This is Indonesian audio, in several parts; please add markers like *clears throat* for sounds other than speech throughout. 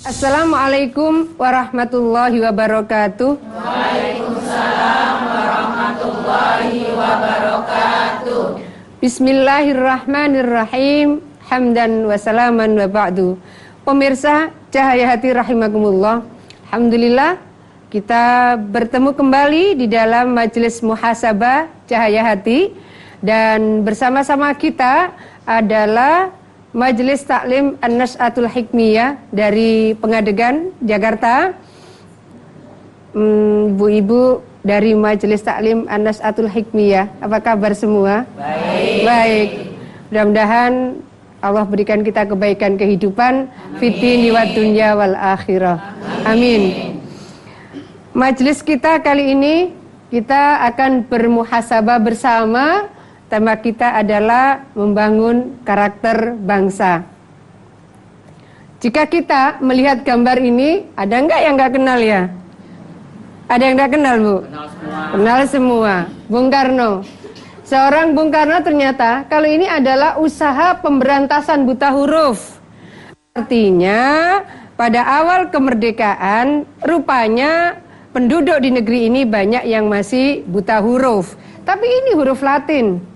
Assalamualaikum warahmatullahi wabarakatuh. Waalaikumsalam warahmatullahi wabarakatuh. Bismillahirrahmanirrahim. Hamdan wa salaman wa ba'du. Pemirsa Cahaya Hati rahimakumullah. Alhamdulillah kita bertemu kembali di dalam majelis muhasabah Cahaya Hati dan bersama-sama kita adalah Majelis Taklim An-Nas'atul Hikmiyah dari Pengadegan, Jakarta. Hmm, Bu-ibu dari Majelis Taklim An-Nas'atul Hikmiyah. Apa kabar semua? Baik. Baik. Mudah-mudahan Allah berikan kita kebaikan kehidupan fitin wa dunya wal akhirah. Amin. Majelis kita kali ini kita akan bermuhasabah bersama Tema kita adalah membangun karakter bangsa. Jika kita melihat gambar ini, ada nggak yang nggak kenal ya? Ada yang nggak kenal bu? Kenal semua. Kenal semua. Bung Karno. Seorang Bung Karno ternyata kalau ini adalah usaha pemberantasan buta huruf. Artinya pada awal kemerdekaan rupanya penduduk di negeri ini banyak yang masih buta huruf. Tapi ini huruf Latin.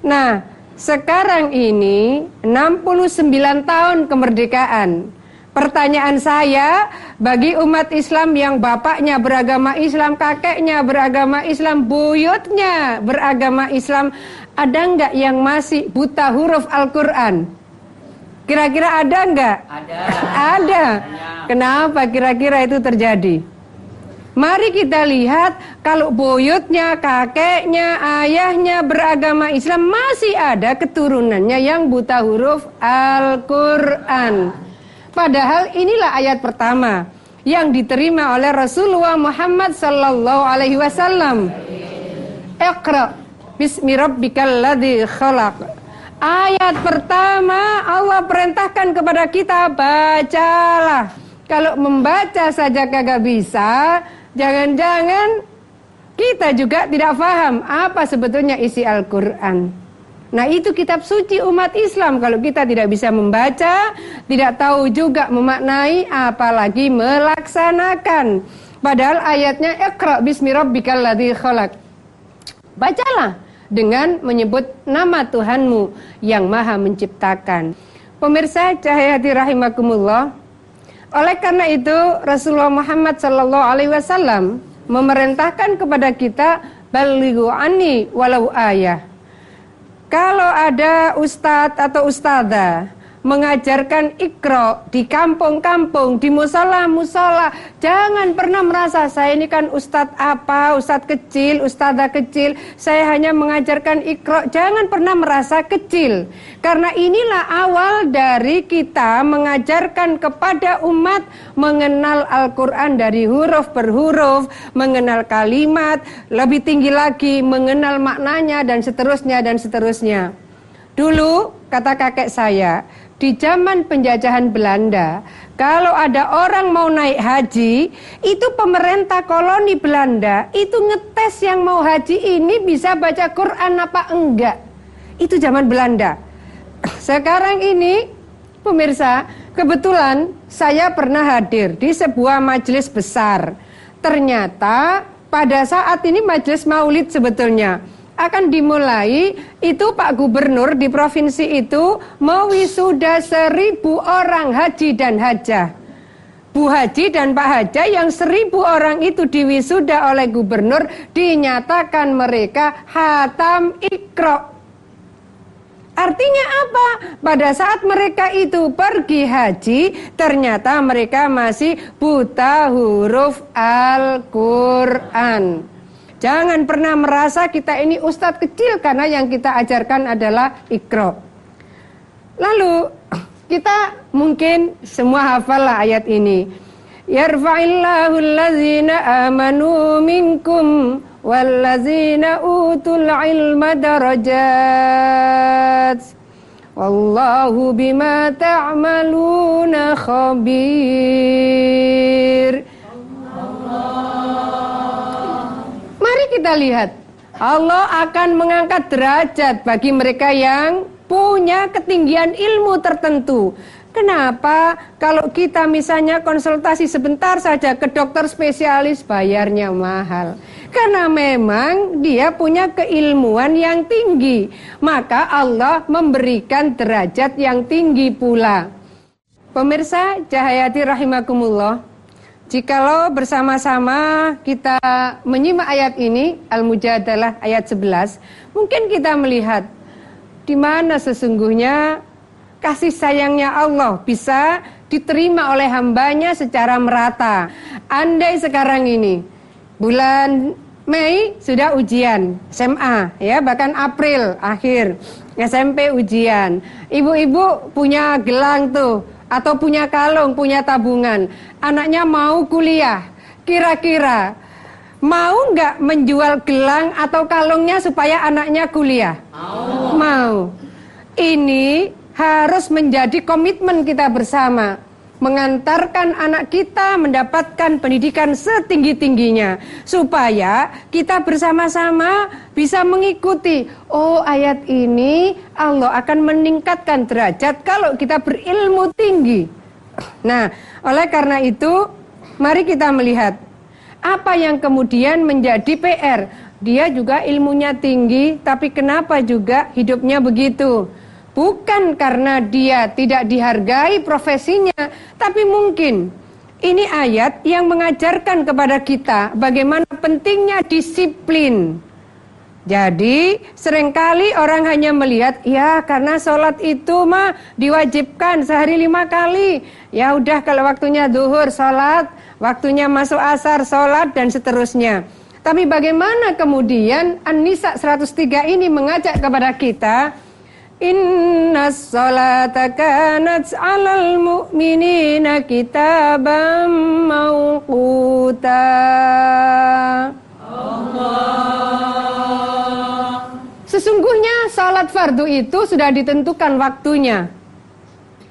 Nah, sekarang ini 69 tahun kemerdekaan. Pertanyaan saya bagi umat Islam yang bapaknya beragama Islam, kakeknya beragama Islam, buyutnya beragama Islam, ada nggak yang masih buta huruf Al-Quran? Kira-kira ada nggak? Ada. Ada. Kenapa kira-kira itu terjadi? Mari kita lihat kalau buyutnya, kakeknya, ayahnya beragama Islam masih ada keturunannya yang buta huruf Al-Qur'an. Padahal inilah ayat pertama yang diterima oleh Rasulullah Muhammad sallallahu alaihi wasallam. Iqra bismi rabbikal ladzi khalaq. Ayat pertama Allah perintahkan kepada kita bacalah. Kalau membaca saja kagak bisa, Jangan-jangan kita juga tidak paham apa sebetulnya isi Al-Quran. Nah itu kitab suci umat Islam kalau kita tidak bisa membaca, tidak tahu juga memaknai, apalagi melaksanakan. Padahal ayatnya Iqra bismi rabbikal ladzi khalaq. Bacalah dengan menyebut nama Tuhanmu yang maha menciptakan. Pemirsa cahaya hati rahimakumullah, oleh karena itu Rasulullah Muhammad Sallallahu Alaihi Wasallam memerintahkan kepada kita balighu ani walau ayah. Kalau ada ustadz atau ustadzah mengajarkan ikro di kampung-kampung, di musola-musola. Jangan pernah merasa saya ini kan ustadz apa, ustadz kecil, ustadzah kecil. Saya hanya mengajarkan ikro. Jangan pernah merasa kecil. Karena inilah awal dari kita mengajarkan kepada umat mengenal Al-Quran dari huruf per huruf, mengenal kalimat, lebih tinggi lagi mengenal maknanya dan seterusnya dan seterusnya. Dulu kata kakek saya, di zaman penjajahan Belanda, kalau ada orang mau naik haji, itu pemerintah koloni Belanda itu ngetes yang mau haji ini bisa baca Quran apa enggak. Itu zaman Belanda. *clears throat* Sekarang ini, pemirsa, kebetulan saya pernah hadir di sebuah majelis besar. Ternyata pada saat ini majelis maulid sebetulnya akan dimulai itu Pak Gubernur di provinsi itu mewisuda seribu orang haji dan hajah. Bu Haji dan Pak Haja yang seribu orang itu diwisuda oleh gubernur dinyatakan mereka hatam ikro. Artinya apa? Pada saat mereka itu pergi haji, ternyata mereka masih buta huruf Al-Quran. Jangan pernah merasa kita ini ustadz kecil karena yang kita ajarkan adalah ikro. Lalu kita mungkin semua hafal lah ayat ini. Yarfa'illahu allazina amanu minkum wallazina utul ilma darajat. Wallahu bima ta'maluna khabir. Kita lihat Allah akan mengangkat derajat bagi mereka yang punya ketinggian ilmu tertentu. Kenapa kalau kita misalnya konsultasi sebentar saja ke dokter spesialis bayarnya mahal? Karena memang dia punya keilmuan yang tinggi. Maka Allah memberikan derajat yang tinggi pula. Pemirsa Cahayati rahimakumullah, jikalau bersama-sama kita menyimak ayat ini Al-Mujadalah ayat 11, mungkin kita melihat di mana sesungguhnya kasih sayangnya Allah bisa diterima oleh hambanya secara merata. Andai sekarang ini bulan Mei sudah ujian SMA ya bahkan April akhir SMP ujian ibu-ibu punya gelang tuh atau punya kalung punya tabungan. Anaknya mau kuliah. Kira-kira mau nggak menjual gelang atau kalungnya supaya anaknya kuliah? Mau. Mau. Ini harus menjadi komitmen kita bersama mengantarkan anak kita mendapatkan pendidikan setinggi-tingginya supaya kita bersama-sama bisa mengikuti oh ayat ini Allah akan meningkatkan derajat kalau kita berilmu tinggi. Nah, oleh karena itu mari kita melihat apa yang kemudian menjadi PR. Dia juga ilmunya tinggi tapi kenapa juga hidupnya begitu? Bukan karena dia tidak dihargai profesinya, tapi mungkin ini ayat yang mengajarkan kepada kita bagaimana pentingnya disiplin. Jadi sering kali orang hanya melihat ya karena sholat itu mah diwajibkan sehari lima kali. Ya udah kalau waktunya duhur sholat, waktunya masuk asar sholat dan seterusnya. Tapi bagaimana kemudian An-Nisa 103 ini mengajak kepada kita Inna salata kanat alal mu'minina kitaban mawquta Sesungguhnya salat fardu itu sudah ditentukan waktunya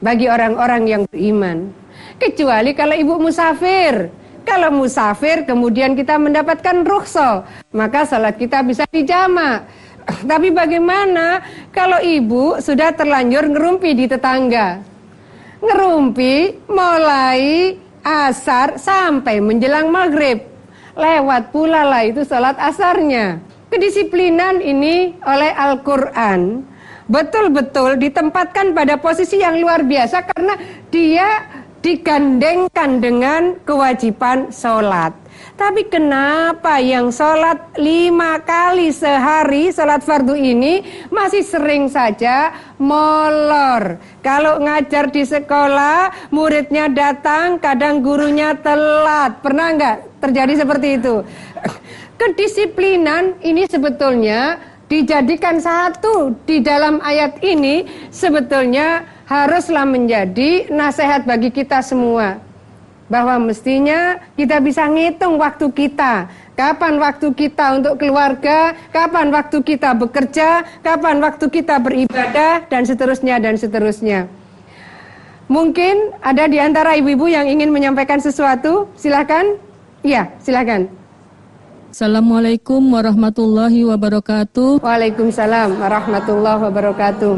bagi orang-orang yang beriman. Kecuali kalau ibu musafir. Kalau musafir kemudian kita mendapatkan rukhsah, maka salat kita bisa dijamak. Tapi bagaimana kalau ibu sudah terlanjur ngerumpi di tetangga? Ngerumpi mulai asar sampai menjelang maghrib. Lewat pula lah itu sholat asarnya. Kedisiplinan ini oleh Al-Quran betul-betul ditempatkan pada posisi yang luar biasa karena dia digandengkan dengan kewajiban sholat. Tapi kenapa yang sholat lima kali sehari sholat fardu ini masih sering saja molor. Kalau ngajar di sekolah muridnya datang kadang gurunya telat. Pernah nggak terjadi seperti itu? Kedisiplinan ini sebetulnya dijadikan satu di dalam ayat ini sebetulnya haruslah menjadi nasihat bagi kita semua bahwa mestinya kita bisa ngitung waktu kita. Kapan waktu kita untuk keluarga, kapan waktu kita bekerja, kapan waktu kita beribadah, dan seterusnya, dan seterusnya. Mungkin ada di antara ibu-ibu yang ingin menyampaikan sesuatu, silahkan. Iya, silahkan. Assalamualaikum warahmatullahi wabarakatuh. Waalaikumsalam warahmatullahi wabarakatuh.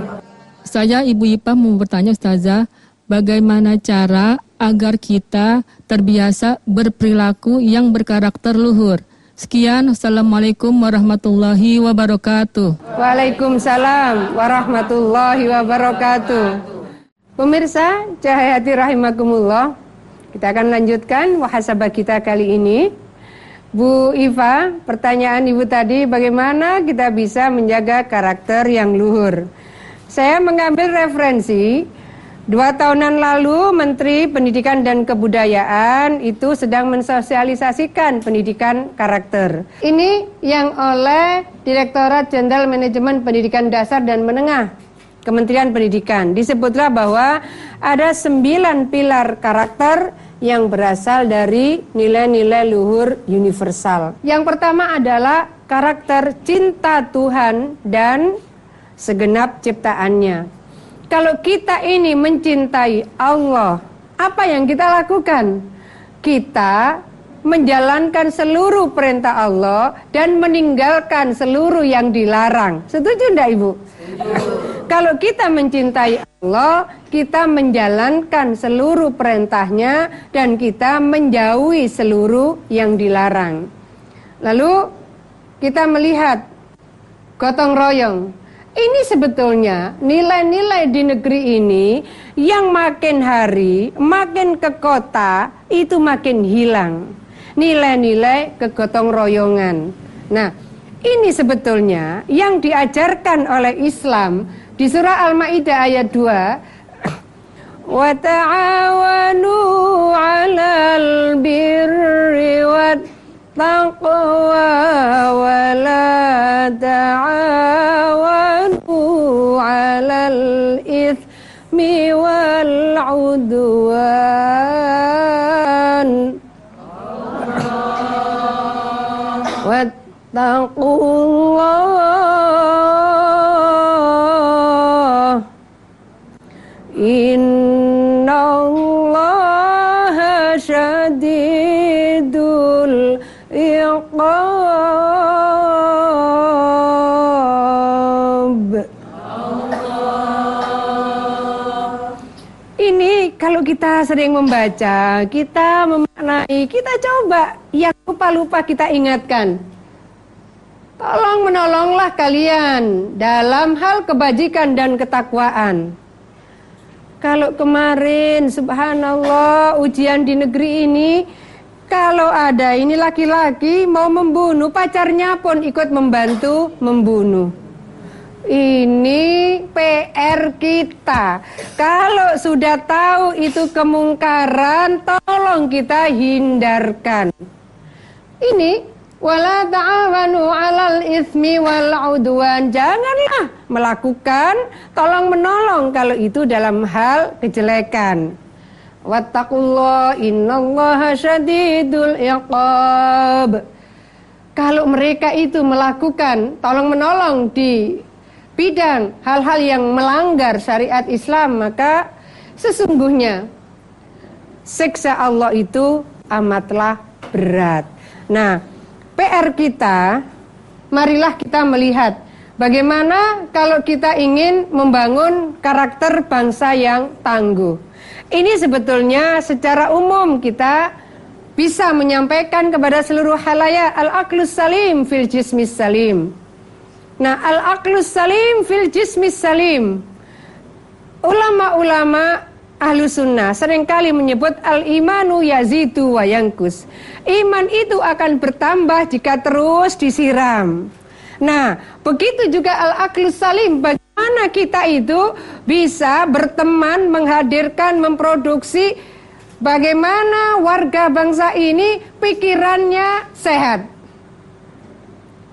Saya Ibu Ipah mau bertanya Ustazah, bagaimana cara agar kita terbiasa berperilaku yang berkarakter luhur. Sekian, Assalamualaikum warahmatullahi wabarakatuh. Waalaikumsalam warahmatullahi wabarakatuh. Pemirsa, cahaya hati rahimakumullah. Kita akan lanjutkan wahasabah kita kali ini. Bu Iva, pertanyaan Ibu tadi bagaimana kita bisa menjaga karakter yang luhur? Saya mengambil referensi Dua tahunan lalu Menteri Pendidikan dan Kebudayaan itu sedang mensosialisasikan pendidikan karakter. Ini yang oleh Direktorat Jenderal Manajemen Pendidikan Dasar dan Menengah Kementerian Pendidikan. Disebutlah bahwa ada sembilan pilar karakter yang berasal dari nilai-nilai luhur universal. Yang pertama adalah karakter cinta Tuhan dan segenap ciptaannya. Kalau kita ini mencintai Allah, apa yang kita lakukan? Kita menjalankan seluruh perintah Allah dan meninggalkan seluruh yang dilarang. Setuju enggak Ibu? Setuju. Kalau kita mencintai Allah, kita menjalankan seluruh perintahnya dan kita menjauhi seluruh yang dilarang. Lalu kita melihat gotong royong. Ini sebetulnya nilai-nilai di negeri ini yang makin hari, makin ke kota, itu makin hilang. Nilai-nilai kegotong royongan. Nah, ini sebetulnya yang diajarkan oleh Islam di surah Al-Maidah ayat 2 *coughs* wa 'alal birri wat taqwa wa la ta'awanu ithmi wal 'udwan wattaqullah Ini kalau kita sering membaca, kita memaknai, kita coba yang lupa-lupa kita ingatkan. Tolong menolonglah kalian dalam hal kebajikan dan ketakwaan. Kalau kemarin subhanallah ujian di negeri ini kalau ada ini laki-laki mau membunuh pacarnya pun ikut membantu membunuh. Ini PR kita. Kalau sudah tahu itu kemungkaran, tolong kita hindarkan. Ini Wala ta'awanu 'alal ismi wal 'udwan. Janganlah melakukan tolong menolong kalau itu dalam hal kejelekan. Wattaqullah innallaha syadidul iqab. Kalau mereka itu melakukan tolong menolong di bidang hal-hal yang melanggar syariat Islam, maka sesungguhnya siksa Allah itu amatlah berat. Nah, PR kita, marilah kita melihat bagaimana kalau kita ingin membangun karakter bangsa yang tangguh. Ini sebetulnya secara umum kita bisa menyampaikan kepada seluruh halayak al-aqlus salim fil jismis salim. Nah, al-aqlus salim fil jismis salim. Ulama-ulama ahlu sunnah sering kali menyebut al-imanu yazidu wa yangkus. Iman itu akan bertambah jika terus disiram. Nah, begitu juga al-aklus salim. Bagaimana kita itu bisa berteman, menghadirkan, memproduksi bagaimana warga bangsa ini pikirannya sehat.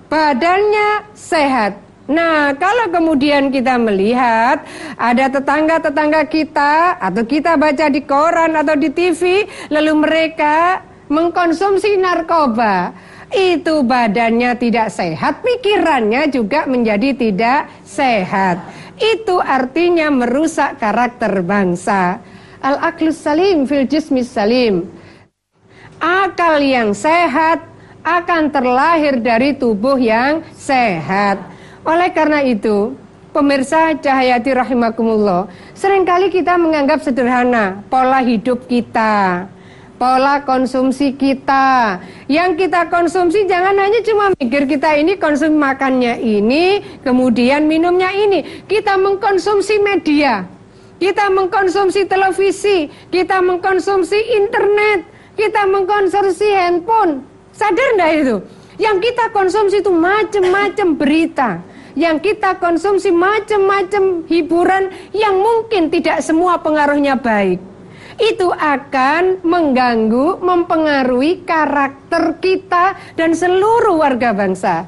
Badannya sehat Nah, kalau kemudian kita melihat ada tetangga-tetangga kita atau kita baca di koran atau di TV, lalu mereka mengkonsumsi narkoba, itu badannya tidak sehat, pikirannya juga menjadi tidak sehat. Itu artinya merusak karakter bangsa. Al-aklus salim fil jismis salim. Akal yang sehat akan terlahir dari tubuh yang sehat. Oleh karena itu, pemirsa Cahayati rahimakumullah, sering kali kita menganggap sederhana pola hidup kita, pola konsumsi kita. Yang kita konsumsi jangan hanya cuma mikir kita ini konsum makannya ini, kemudian minumnya ini. Kita mengkonsumsi media, kita mengkonsumsi televisi, kita mengkonsumsi internet, kita mengkonsumsi handphone. Sadar enggak itu? Yang kita konsumsi itu macam-macam berita yang kita konsumsi macam-macam hiburan yang mungkin tidak semua pengaruhnya baik. Itu akan mengganggu, mempengaruhi karakter kita dan seluruh warga bangsa.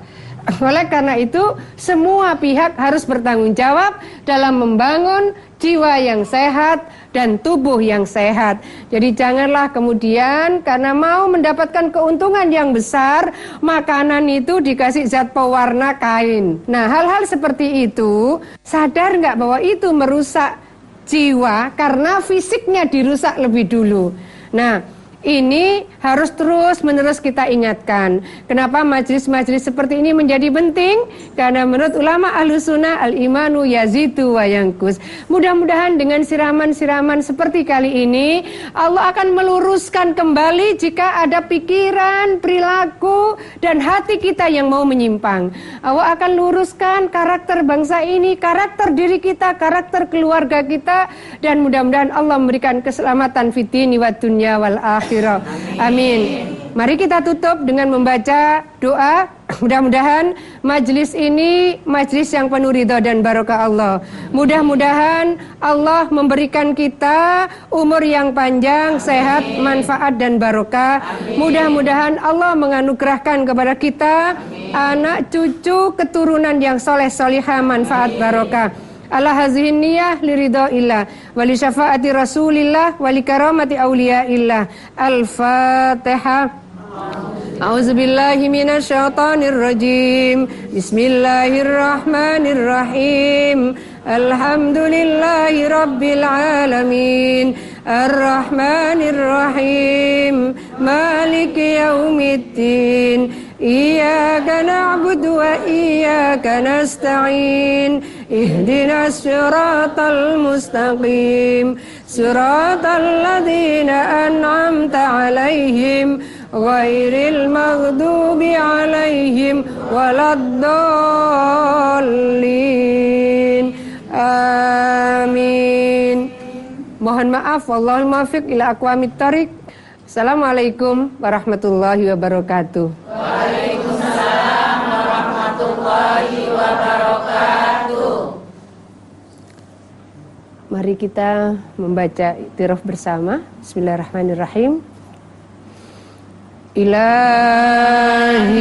Oleh karena itu, semua pihak harus bertanggung jawab dalam membangun jiwa yang sehat dan tubuh yang sehat. Jadi janganlah kemudian karena mau mendapatkan keuntungan yang besar, makanan itu dikasih zat pewarna kain. Nah, hal-hal seperti itu, sadar nggak bahwa itu merusak jiwa karena fisiknya dirusak lebih dulu. Nah, Ini harus terus menerus kita ingatkan. Kenapa majlis-majlis seperti ini menjadi penting? Karena menurut ulama ahlu sunnah al-imanu yazitu wa yangkus. Mudah-mudahan dengan siraman-siraman seperti kali ini Allah akan meluruskan kembali jika ada pikiran, perilaku dan hati kita yang mau menyimpang. Allah akan luruskan karakter bangsa ini, karakter diri kita, karakter keluarga kita dan mudah-mudahan Allah memberikan keselamatan fitini wa dunya wal akhir maghfirah. Amin. Mari kita tutup dengan membaca doa. Mudah-mudahan majlis ini majlis yang penuh ridha dan barokah Allah. Mudah-mudahan Allah memberikan kita umur yang panjang, sehat, manfaat dan barokah. Mudah-mudahan Allah menganugerahkan kepada kita anak cucu keturunan yang soleh solihah manfaat barokah ala hazihin niyah liridha illah wa li syafaati rasulillah wa li karamati awliya illah al-fatihah أعوذ بالله من الشيطان الرجيم بسم الله الرحمن الرحيم الحمد لله رب العالمين الرحمن الرحيم مالك يوم الدين إياك نعبد وإياك نستعين اهدنا الصراط المستقيم صراط الذين أنعمت عليهم غير المغضوب عليهم ولا الضالين آمين Mohon maaf, wallahul muwaffiq ila aqwamit thariq. Assalamualaikum warahmatullahi wabarakatuh. Waalaikumsalam warahmatullahi wabarakatuh. Mari kita membaca itiraf bersama. Bismillahirrahmanirrahim. Ilahi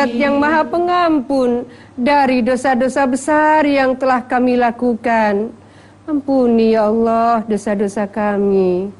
zat yang maha pengampun dari dosa-dosa besar yang telah kami lakukan. Ampuni ya Allah dosa-dosa kami.